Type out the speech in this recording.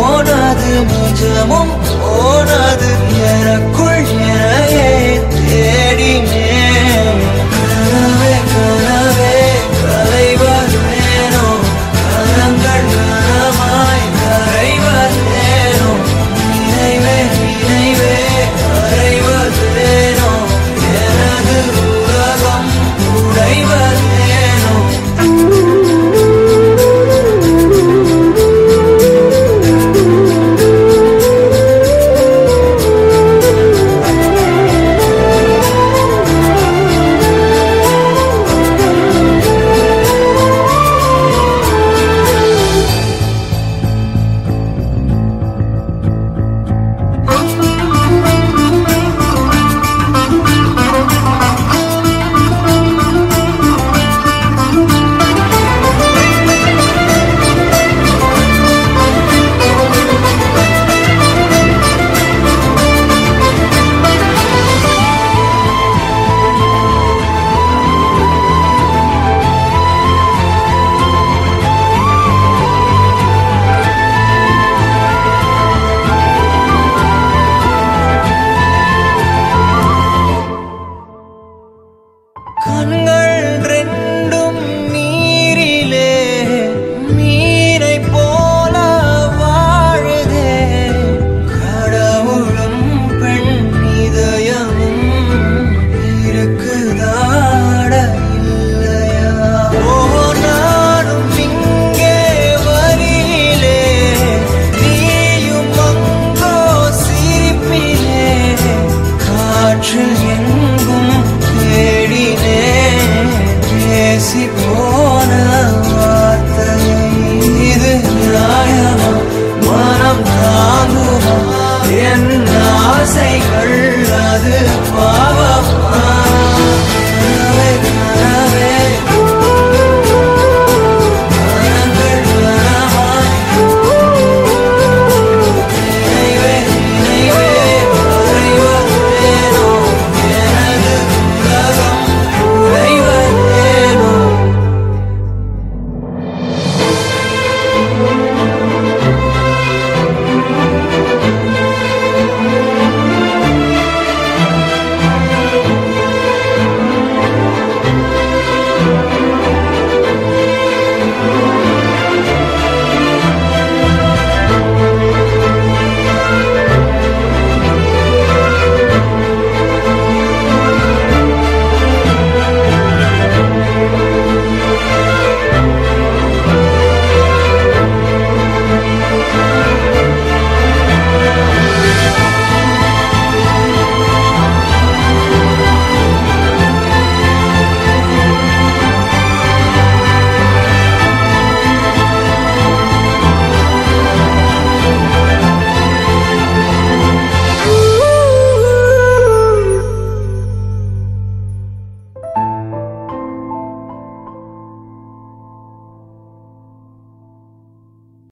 ஓடாது நிஜமும் ஓடாது எனக்கு